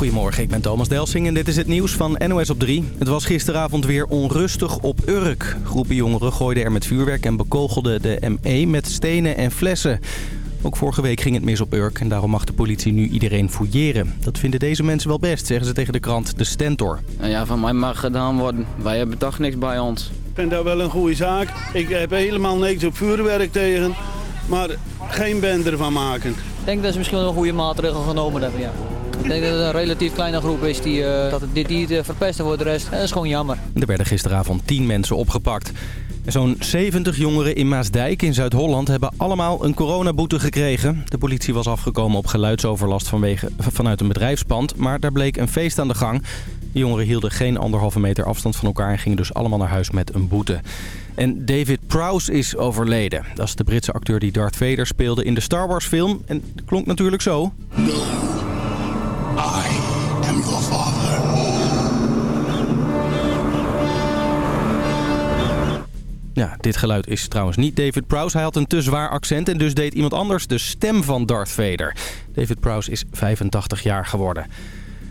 Goedemorgen, ik ben Thomas Delsing en dit is het nieuws van NOS op 3. Het was gisteravond weer onrustig op Urk. Groepen jongeren gooiden er met vuurwerk en bekogelden de ME met stenen en flessen. Ook vorige week ging het mis op Urk en daarom mag de politie nu iedereen fouilleren. Dat vinden deze mensen wel best, zeggen ze tegen de krant De Stentor. Nou ja, van mij mag gedaan worden. Wij hebben toch niks bij ons. Ik vind dat wel een goede zaak. Ik heb helemaal niks op vuurwerk tegen, maar geen band ervan maken. Ik denk dat ze misschien wel een goede maatregel genomen hebben, ja. Ik denk dat het een relatief kleine groep is die uh, dat het dit niet uh, verpesten voor de rest. Dat is gewoon jammer. Er werden gisteravond 10 mensen opgepakt. Zo'n 70 jongeren in Maasdijk in Zuid-Holland hebben allemaal een coronaboete gekregen. De politie was afgekomen op geluidsoverlast vanwege, vanuit een bedrijfspand, maar daar bleek een feest aan de gang. De jongeren hielden geen anderhalve meter afstand van elkaar en gingen dus allemaal naar huis met een boete. En David Prowse is overleden. Dat is de Britse acteur die Darth Vader speelde in de Star Wars film. En dat klonk natuurlijk zo. I am your father. Ja, dit geluid is trouwens niet David Prowse. Hij had een te zwaar accent en dus deed iemand anders de stem van Darth Vader. David Prowse is 85 jaar geworden.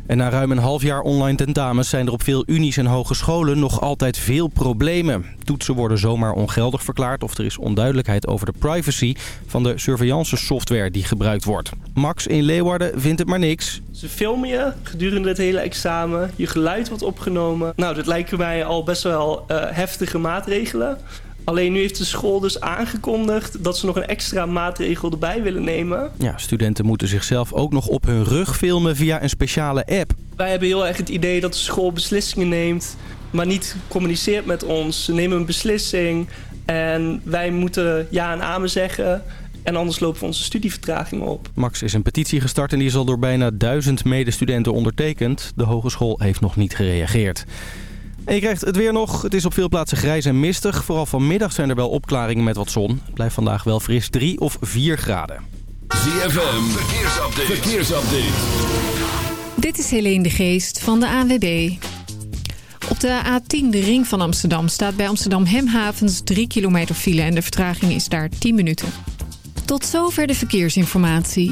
En na ruim een half jaar online tentamens zijn er op veel unies en hogescholen nog altijd veel problemen. Toetsen worden zomaar ongeldig verklaard of er is onduidelijkheid over de privacy van de surveillance software die gebruikt wordt. Max in Leeuwarden vindt het maar niks. Ze filmen je gedurende het hele examen, je geluid wordt opgenomen. Nou, dat lijken mij al best wel uh, heftige maatregelen. Alleen nu heeft de school dus aangekondigd dat ze nog een extra maatregel erbij willen nemen. Ja, studenten moeten zichzelf ook nog op hun rug filmen via een speciale app. Wij hebben heel erg het idee dat de school beslissingen neemt, maar niet communiceert met ons. Ze nemen een beslissing en wij moeten ja en amen zeggen. En anders lopen we onze studievertraging op. Max is een petitie gestart en die is al door bijna duizend medestudenten ondertekend. De hogeschool heeft nog niet gereageerd. En je krijgt het weer nog. Het is op veel plaatsen grijs en mistig. Vooral vanmiddag zijn er wel opklaringen met wat zon. Het blijft vandaag wel fris 3 of 4 graden. ZFM, verkeersupdate. verkeersupdate. Dit is Helene de Geest van de ANWB. Op de A10, de ring van Amsterdam, staat bij Amsterdam Hemhavens 3 kilometer file... en de vertraging is daar 10 minuten. Tot zover de verkeersinformatie.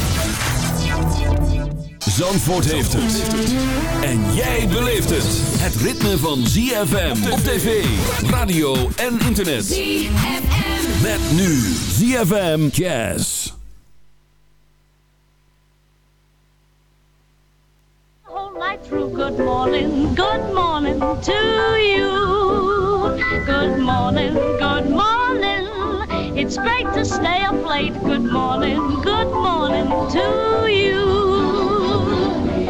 Zandvoort heeft het. En jij beleeft het. Het ritme van ZFM op tv, radio en internet. ZFM. Met nu ZFM Jazz. Whole night through, good morning, good morning to you. Good morning, good morning. It's great to stay up late. Good morning, good morning to you.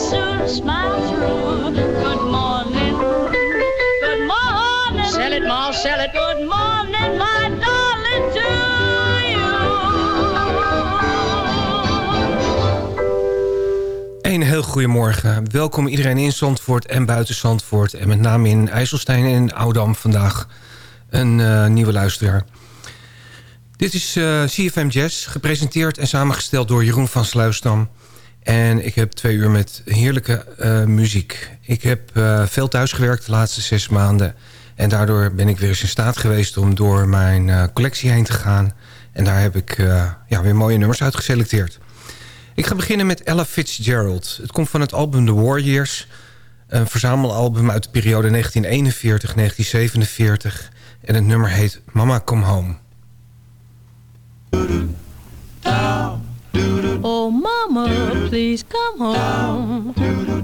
soon smile through. Good morning, good morning. Sell it, Ma. Good morning, my darling, to you. Een heel goedemorgen. Welkom iedereen in Zandvoort en buiten Zandvoort. En met name in IJsselstein en Oudam vandaag een eh, nieuwe luisteraar. Dit is eh, uh, CFM Jazz, gepresenteerd en samengesteld door Jeroen van Sluisdam. En ik heb twee uur met heerlijke uh, muziek. Ik heb veel thuisgewerkt de laatste zes maanden. En daardoor ben ik weer eens in staat geweest om door mijn collectie heen te gaan. En daar heb ik ja, weer mooie nummers uit geselecteerd. Ik ga beginnen met Ella Fitzgerald. Het komt van het album The Warriors. Een verzamelalbum uit de periode 1941-1947. En het nummer heet Mama Come Home. Oh mama, please come home.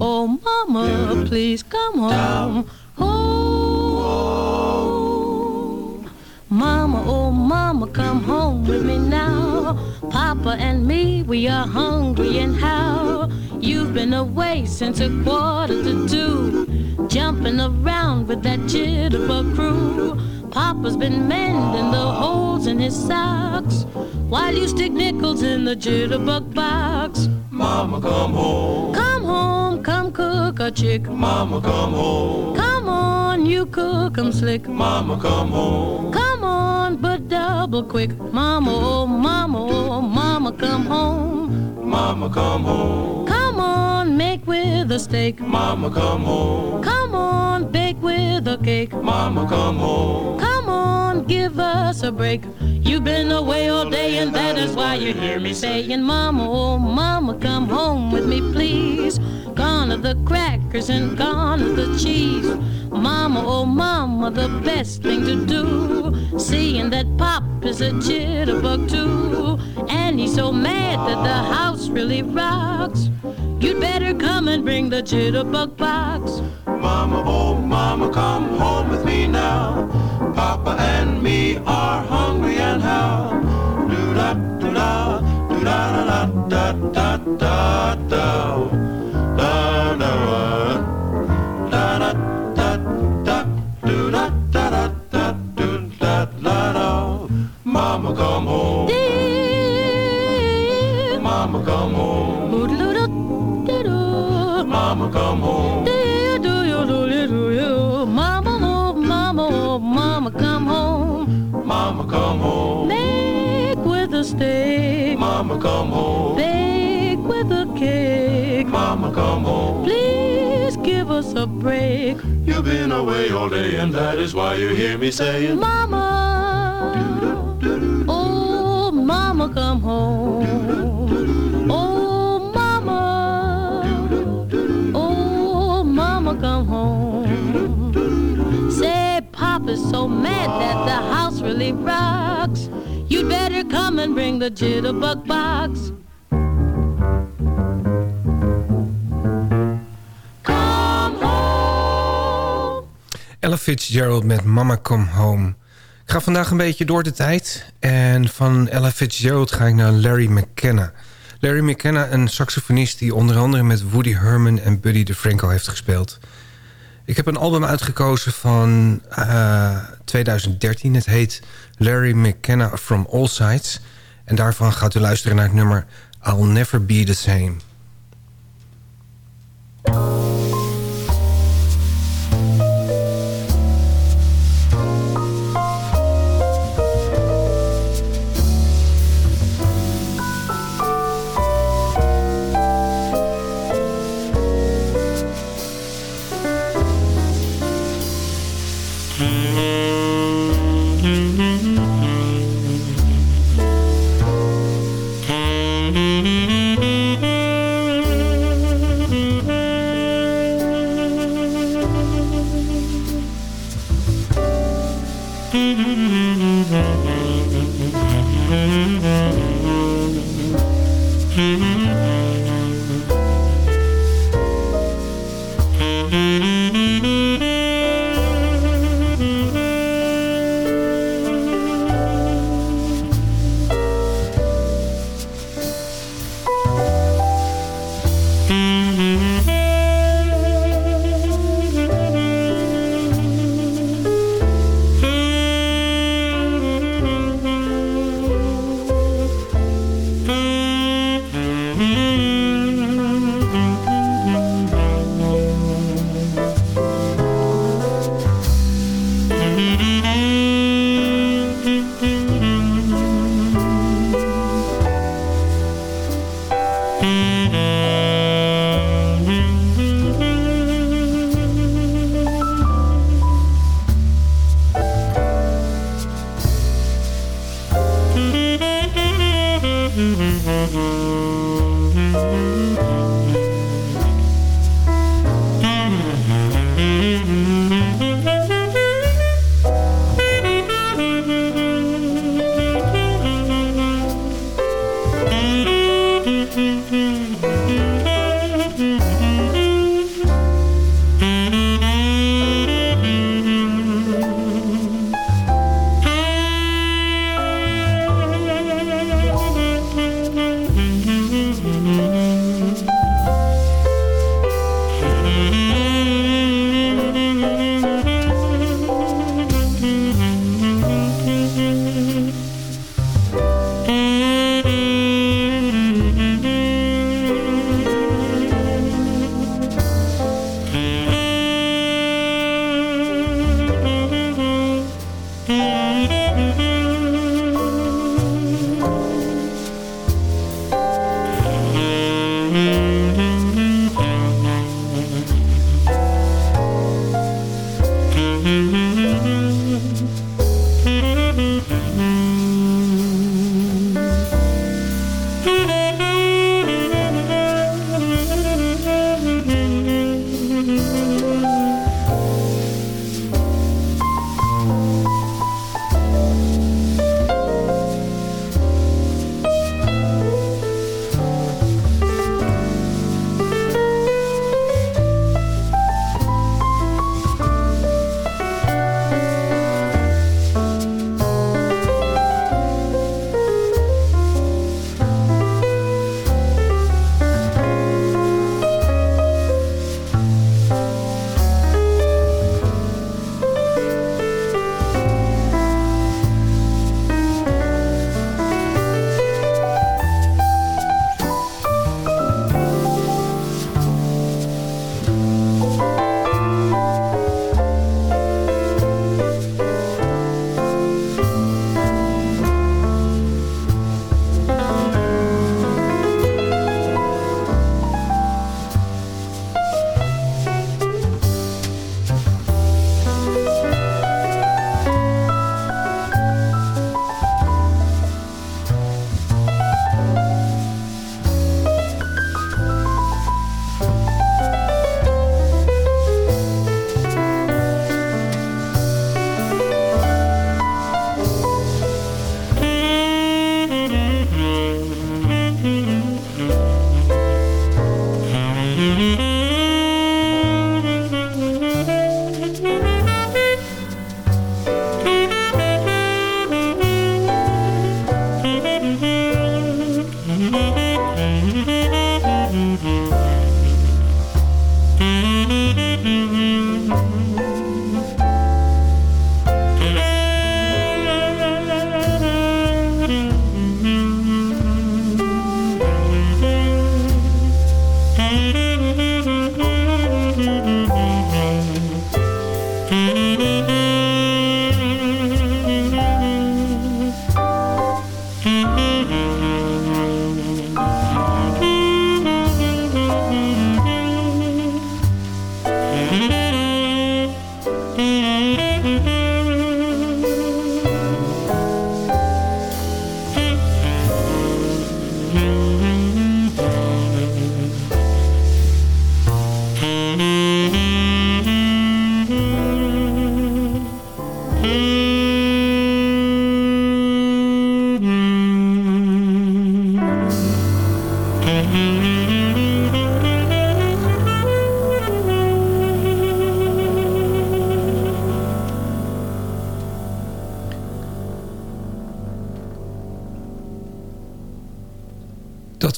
Oh mama, please come home. Home. Mama, oh mama, come home with me now. Papa and me, we are hungry and how? You've been away since a quarter to two, jumping around with that jitterbug crew. Papa's been mending the holes in his socks while you stick nickels in the jitterbug box. Mama, come home. Come home, come cook a chick. Mama, come home. Come on, you cook 'em slick. Mama, come home. Come on, but double quick. Mama, oh, mama, oh, mama, come home. Mama, come home. Come on, make with a steak. Mama, come home. Come on, bake with a cake. Mama, come home. Come on, give us a break. You've been away all day and that is why you hear me saying, Mama, oh, mama, come home with me, please. Gone are the crackers and gone are the cheese. Mama, oh, mama, the best thing to do. Seeing that Pop is a jitterbug too. And he's so mad that the house really rocks. You'd better come and bring the jitterbug box. Mama, oh, mama, come home with me now. Papa and me are hungry and how? Do da do da do da da da da da da da da da come home. Mama, oh, mama, oh, mama, come home. Mama, come home. Make with a steak. Mama, come home. Bake with a cake. Mama, come home. Please give us a break. You've been away all day, and that is why you hear me saying, Mama. Oh, mama, come home. So mad that the house really rocks. You'd better come and bring the jitterbug box. Ella Fitzgerald met Mama Come Home. Ik ga vandaag een beetje door de tijd. En van Ella Fitzgerald ga ik naar Larry McKenna. Larry McKenna, een saxofonist die onder andere met Woody Herman en Buddy DeFranco heeft gespeeld. Ik heb een album uitgekozen van uh, 2013. Het heet Larry McKenna From All Sides. En daarvan gaat u luisteren naar het nummer I'll Never Be The Same.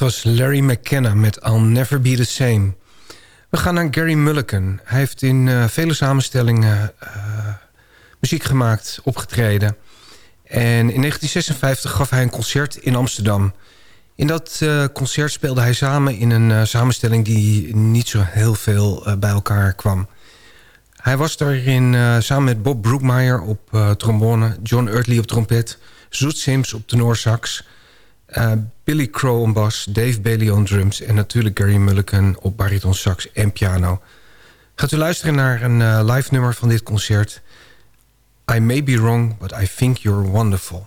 Was Larry McKenna met I'll Never Be The Same. We gaan naar Gary Mulliken. Hij heeft in uh, vele samenstellingen uh, muziek gemaakt, opgetreden. En in 1956 gaf hij een concert in Amsterdam. In dat uh, concert speelde hij samen in een samenstelling... die niet zo heel veel bij elkaar kwam. Hij was daarin samen met Bob Brookmeyer op trombone... John Eartley op trompet... Zoet Sims op tenorsax... Uh, Billy Crow op bas, Dave Bailey on drums... en natuurlijk Gary Mulliken op bariton sax en piano. Gaat u luisteren naar een uh, live nummer van dit concert... I may be wrong, but I think you're wonderful.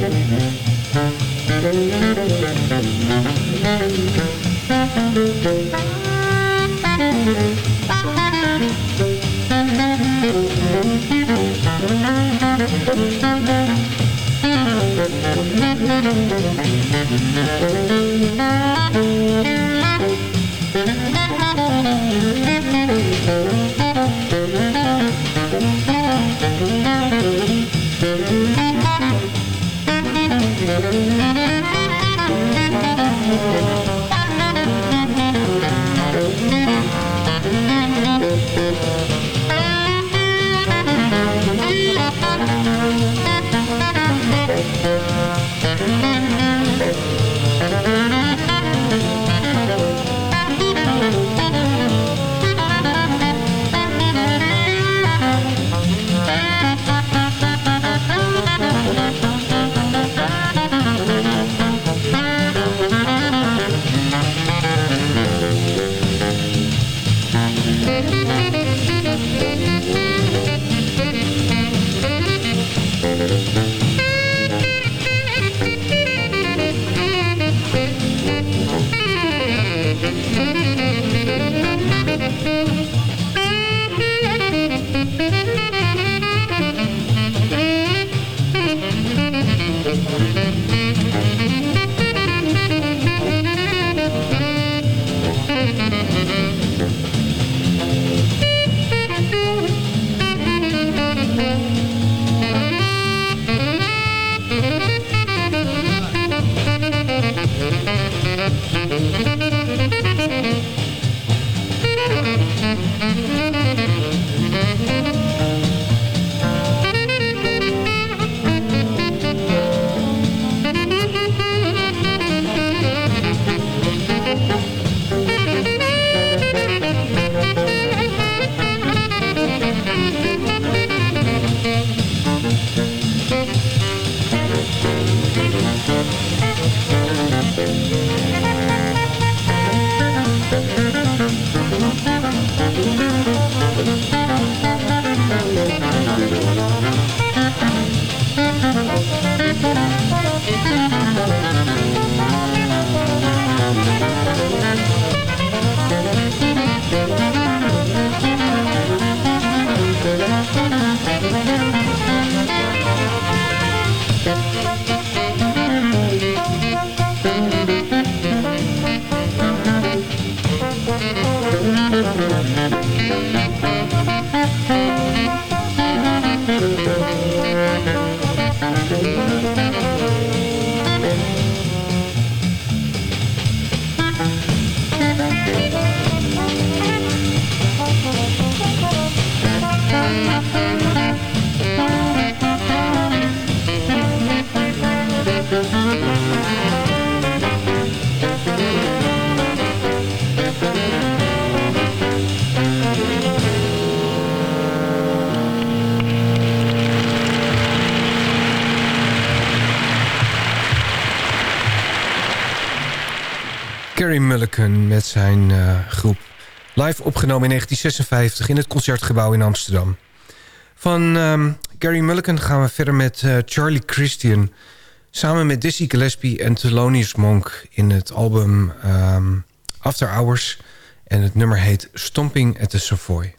Thank MUZIEK Gary Mulliken met zijn uh, groep. Live opgenomen in 1956 in het Concertgebouw in Amsterdam. Van um, Gary Mulliken gaan we verder met uh, Charlie Christian... samen met Dizzy Gillespie en Thelonious Monk... in het album um, After Hours. En het nummer heet Stomping at the Savoy.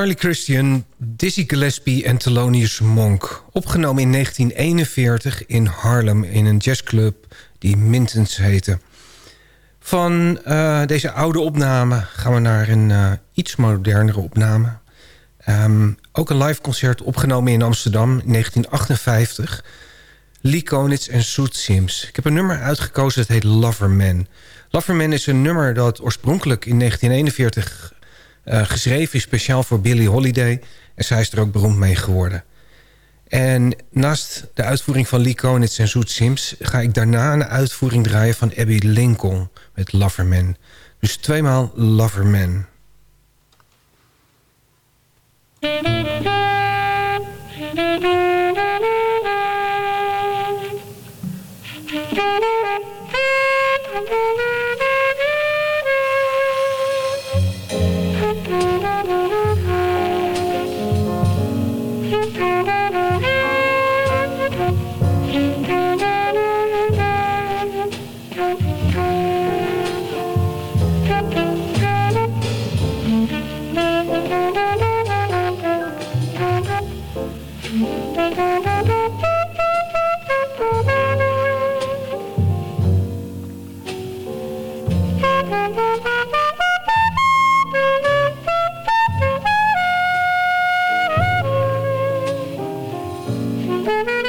Charlie Christian, Dizzy Gillespie en Thelonious Monk. Opgenomen in 1941 in Harlem in een jazzclub die Mintons heette. Van uh, deze oude opname gaan we naar een uh, iets modernere opname. Um, ook een live concert opgenomen in Amsterdam in 1958. Lee Konitz en Soet Sims. Ik heb een nummer uitgekozen, dat heet Loverman. Loverman is een nummer dat oorspronkelijk in 1941 uh, eh, geschreven is speciaal voor Billie Holiday. En zij is er ook beroemd mee geworden. En naast de uitvoering van Lee Konitz en Zoet Sims... ga ik daarna een uitvoering draaien van Abby Lincoln met Loverman. Dus tweemaal Loverman. Loverman. Thank you.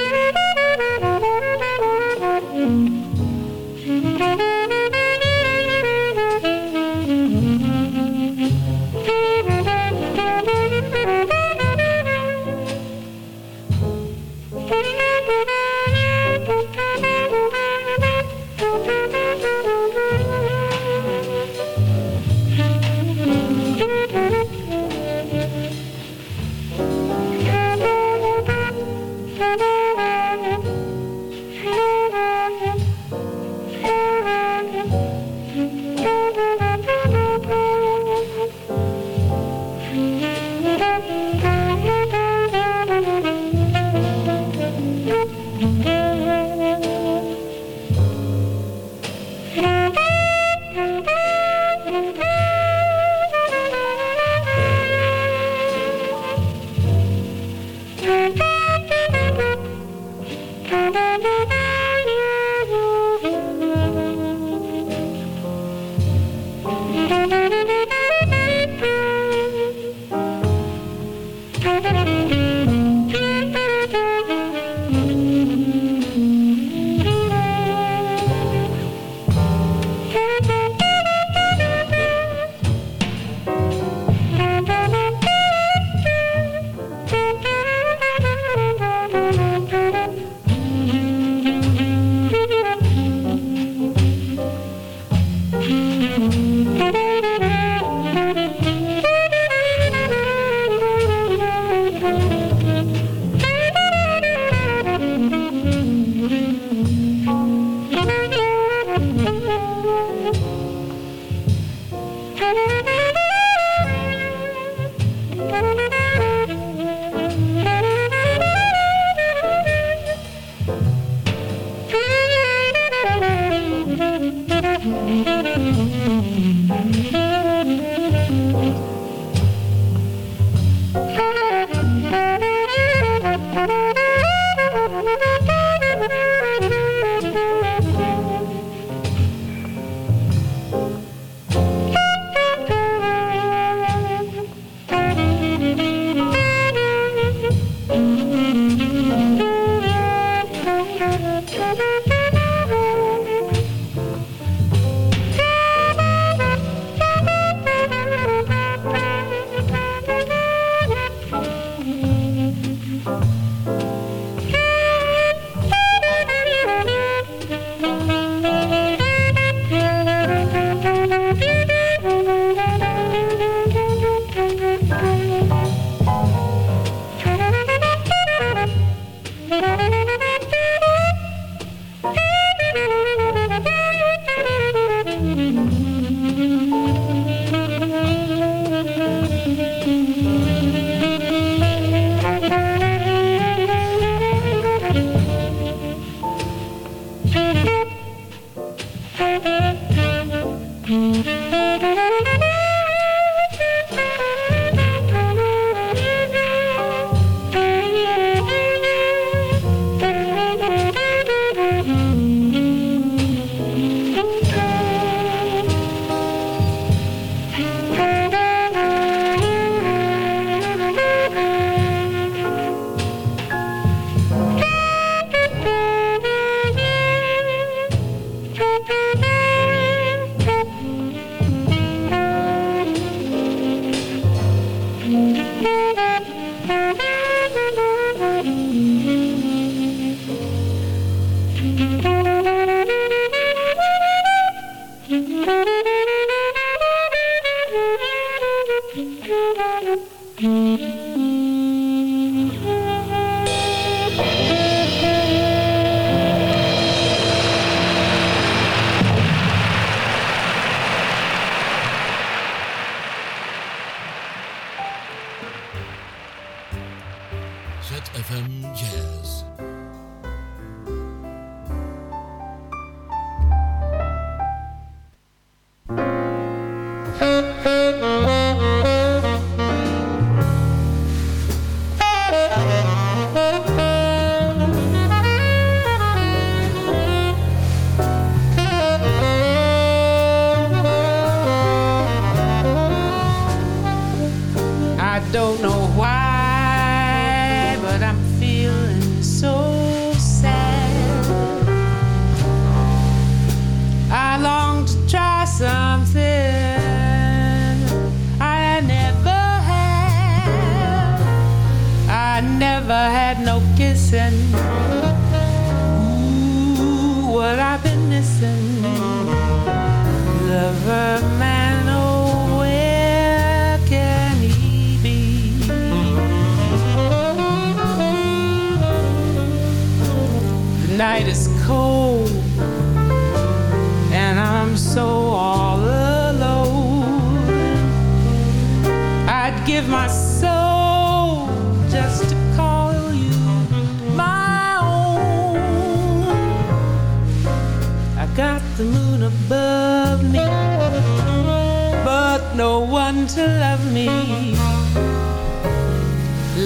MUZIEK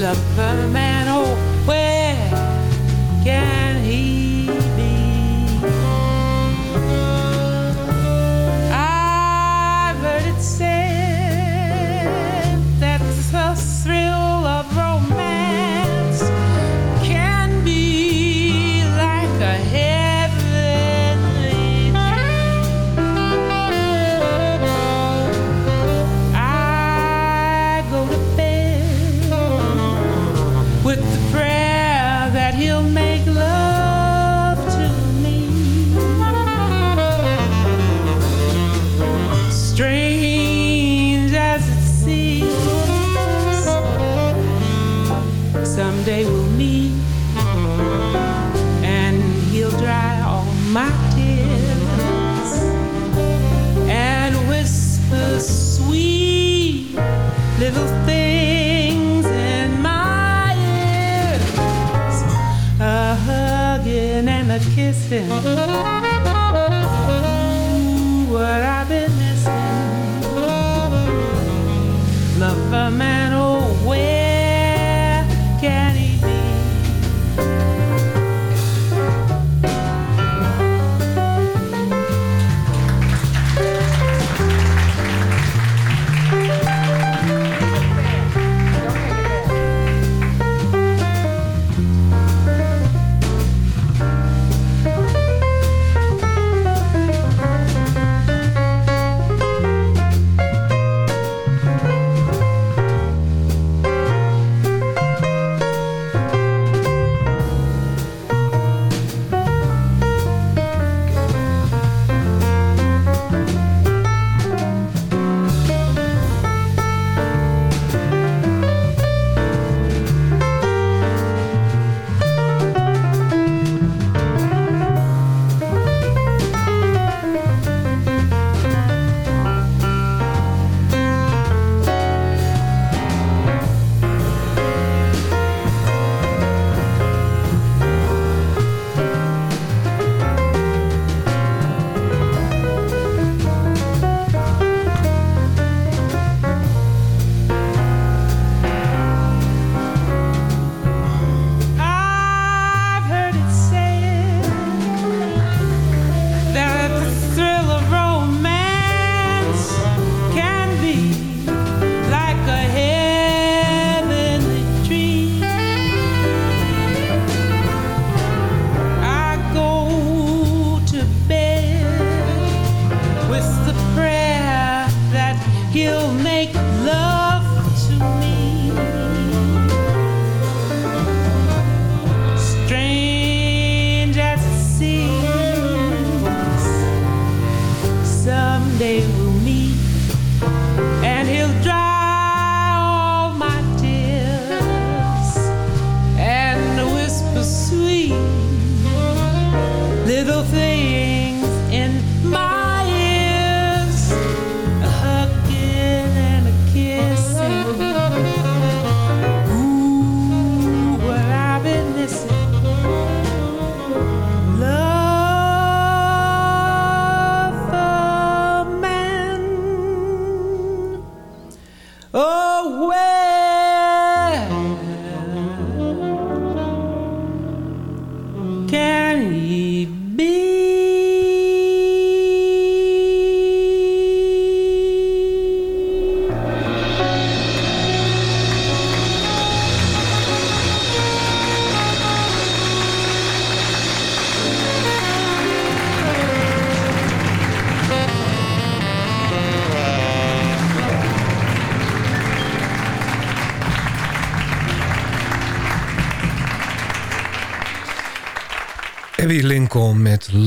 Lover man,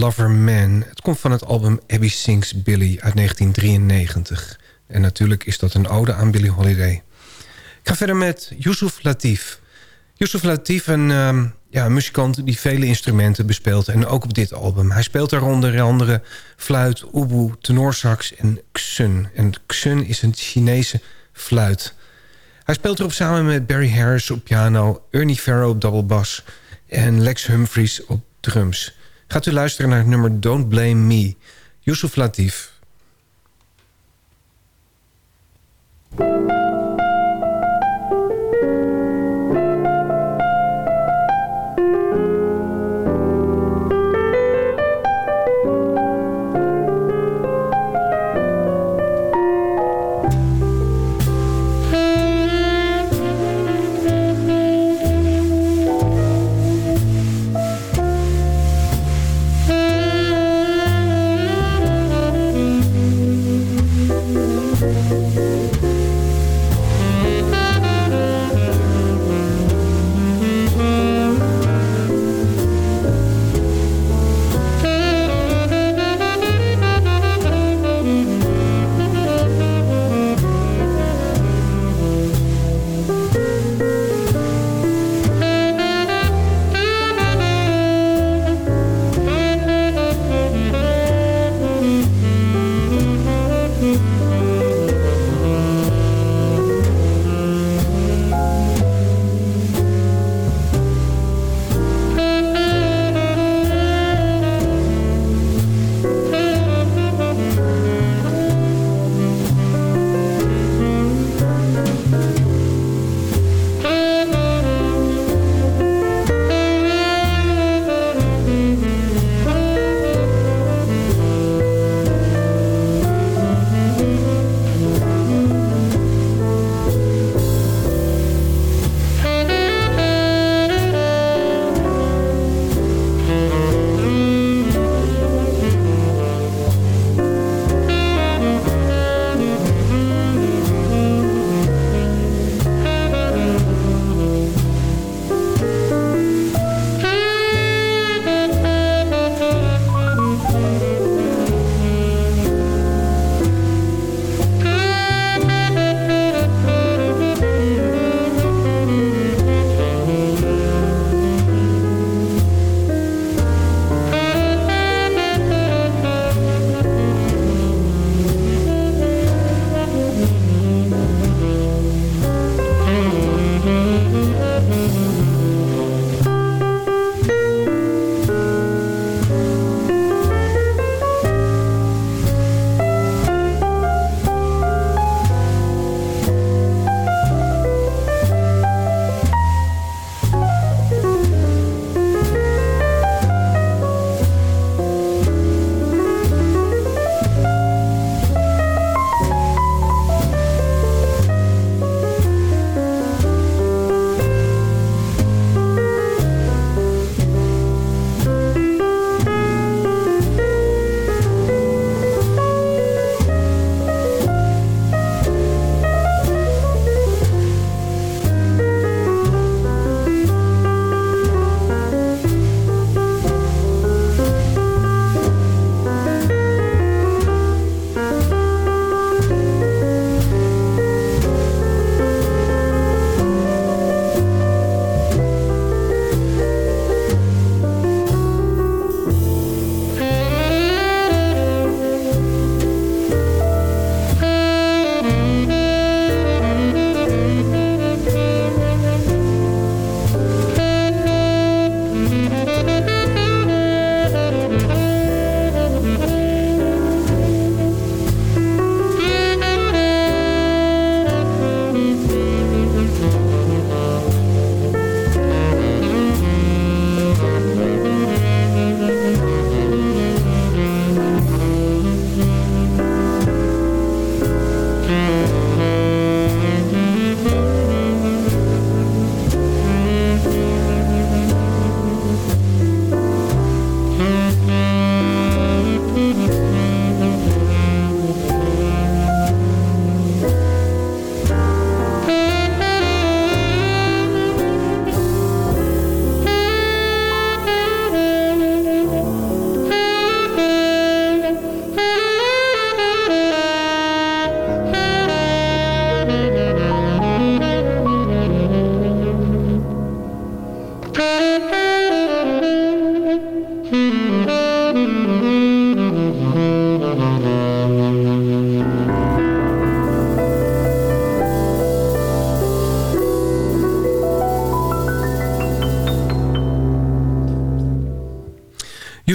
Lover Man. Het komt van het album Abby Sings Billy uit 1993. En natuurlijk is dat een ode aan Billie Holiday. Ik ga verder met Yusuf Latif. Yusuf Latif, een, uh, ja, muzikant die vele instrumenten bespeelt. En ook op dit album. Hij speelt daar onder andere fluit, oeboe, tenorsax en xun. En xun is een Chinese fluit. Hij speelt erop samen met Barry Harris op piano... Ernie Farrow op double bass en Lex Humphries op drums. Gaat u luisteren naar het nummer Don't Blame Me. Yusuf Latif.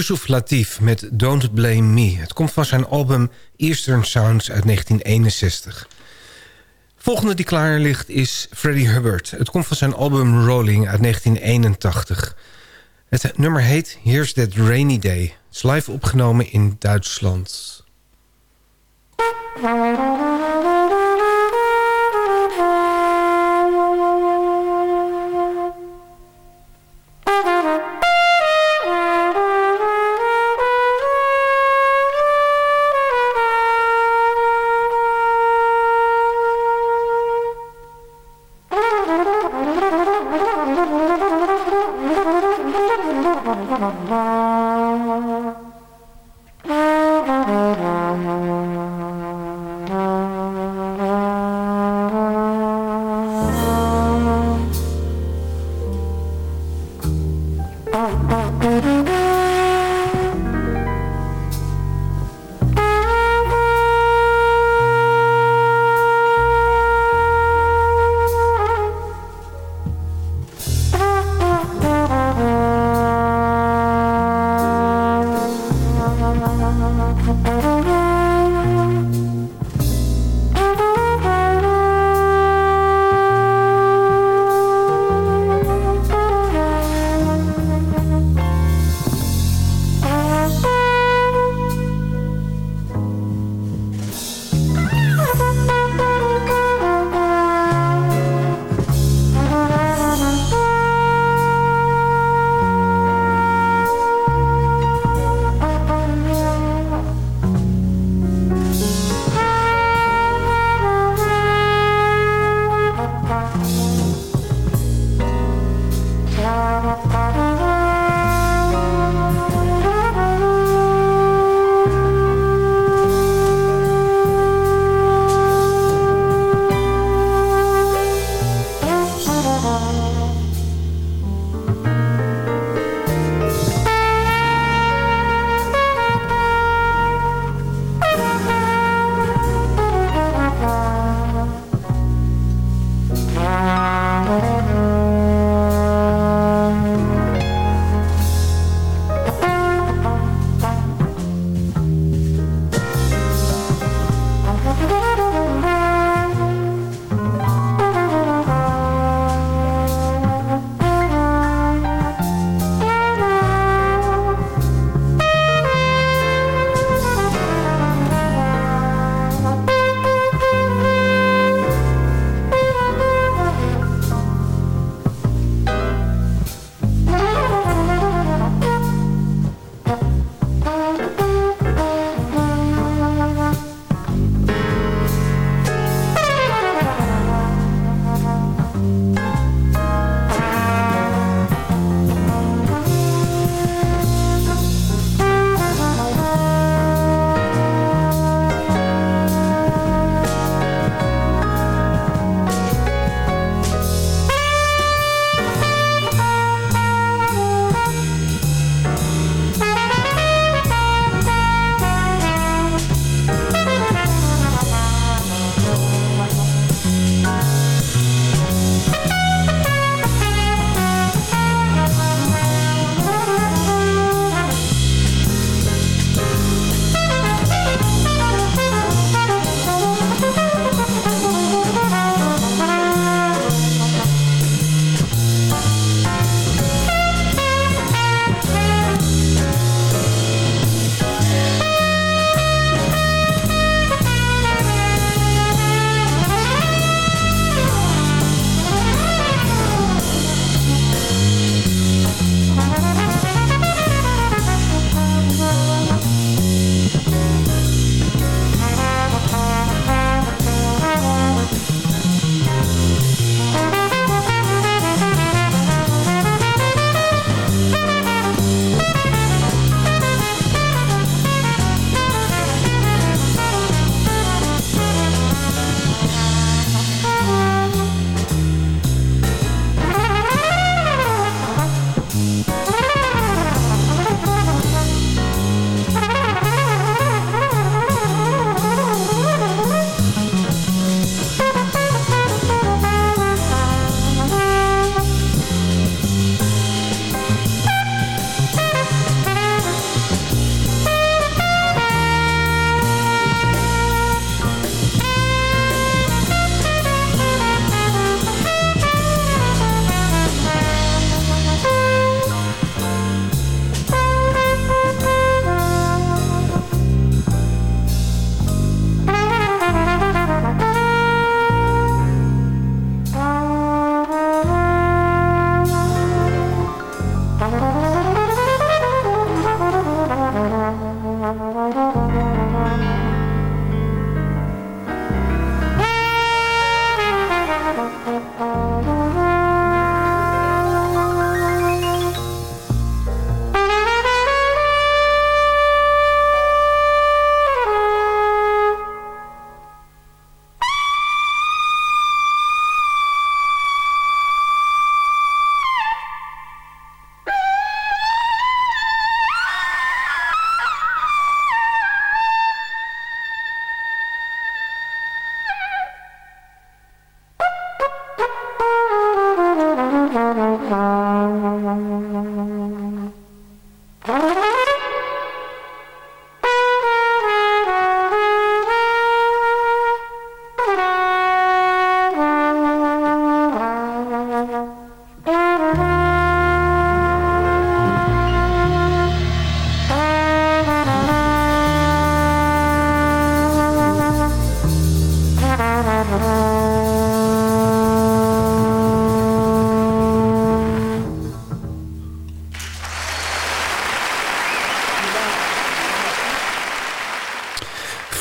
Yusuf Latif met Don't Blame Me. Het komt van zijn album Eastern Sounds uit 1961. Volgende die klaar ligt is Freddie Hubbard. Het komt van zijn album Rolling uit 1981. Het nummer heet Here's That Rainy Day. Het is live opgenomen in Duitsland.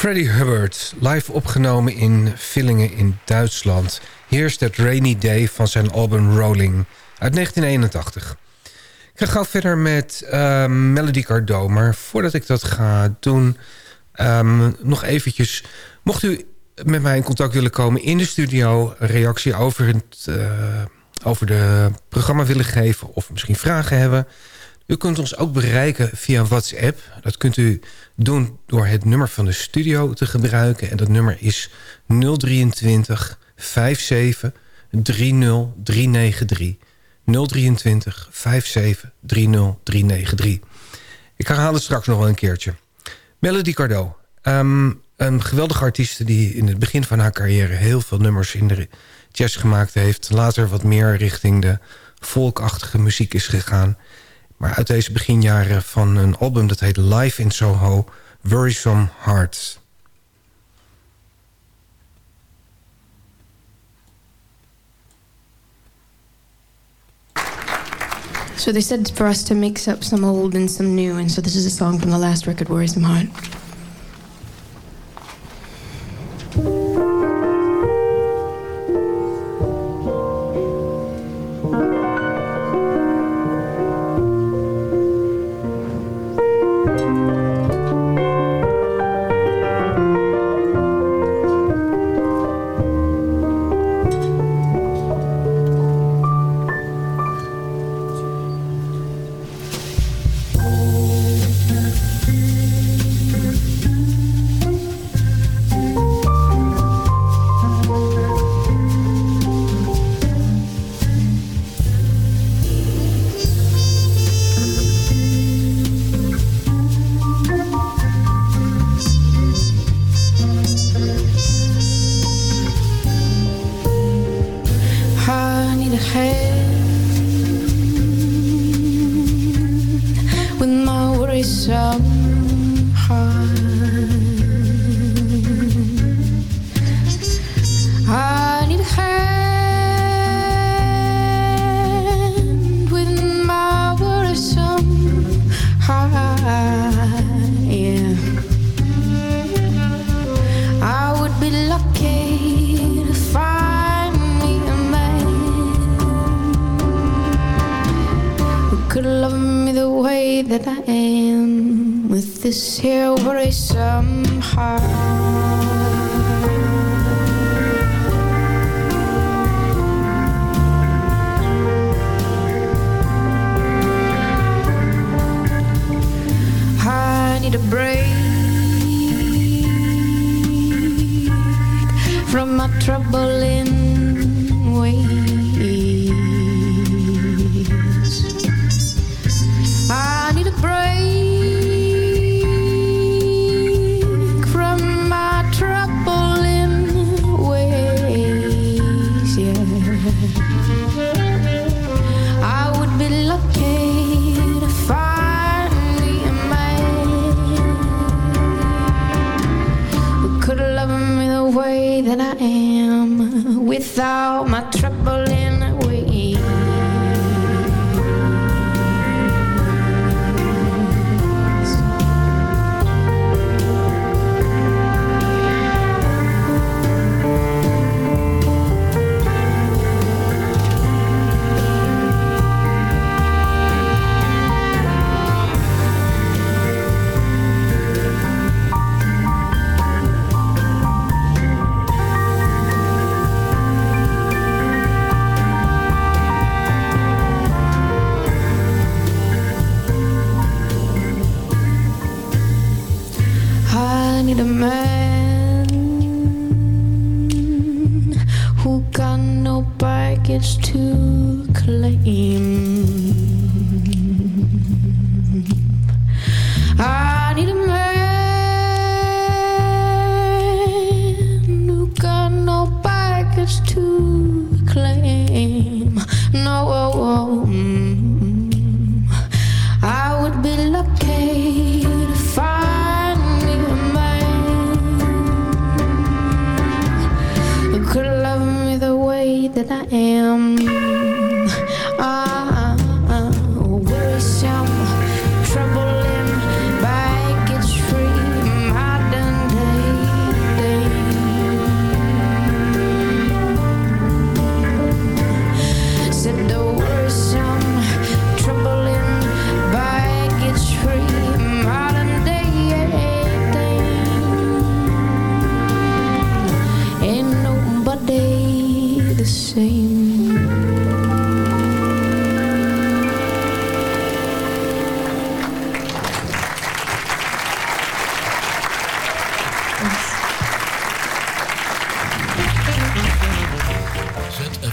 Freddie Hubbard, live opgenomen in Villingen in Duitsland. Here's That Rainy Day van zijn album Rolling uit 1981. Ik ga verder met uh, Melody Gardot. Maar voordat ik dat ga doen, um, nog eventjes... mocht u met mij in contact willen komen in de studio... een reactie over het uh, over de programma willen geven... of misschien vragen hebben... U kunt ons ook bereiken via WhatsApp. Dat kunt u doen door het nummer van de studio te gebruiken. En dat nummer is 023 57 30 393. 023 57 30 393. Ik herhaal het straks nog wel een keertje. Melody Cardo. Um, een geweldige artiest die in het begin van haar carrière... heel veel nummers in de jazz gemaakt heeft. Later wat meer richting de volkachtige muziek is gegaan. Maar uit deze beginjaren van een album dat heet Live in Soho... Worrisome Hearts. So they said for us to mix up some old and some new, and so this is a song from the last record, Worrisome Heart.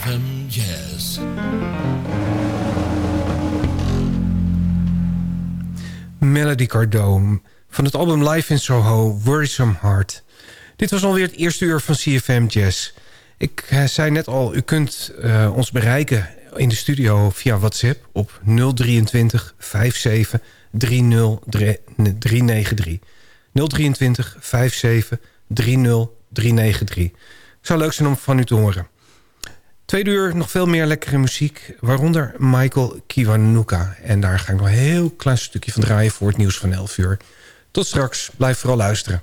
ZFM Jazz. Melody cardome van het album Live in Soho, Worrisome Heart. Dit was alweer het eerste uur van CFM Jazz. Ik eh, zei net al, u kunt uh, ons bereiken in de studio via WhatsApp op 023 57 30393. 023 57 30393. Het zou leuk zijn om van u te horen. Tweede uur nog veel meer lekkere muziek. Waaronder Michael Kiwanuka. En daar ga ik nog een heel klein stukje van draaien voor het nieuws van 11 uur. Tot straks. Blijf vooral luisteren.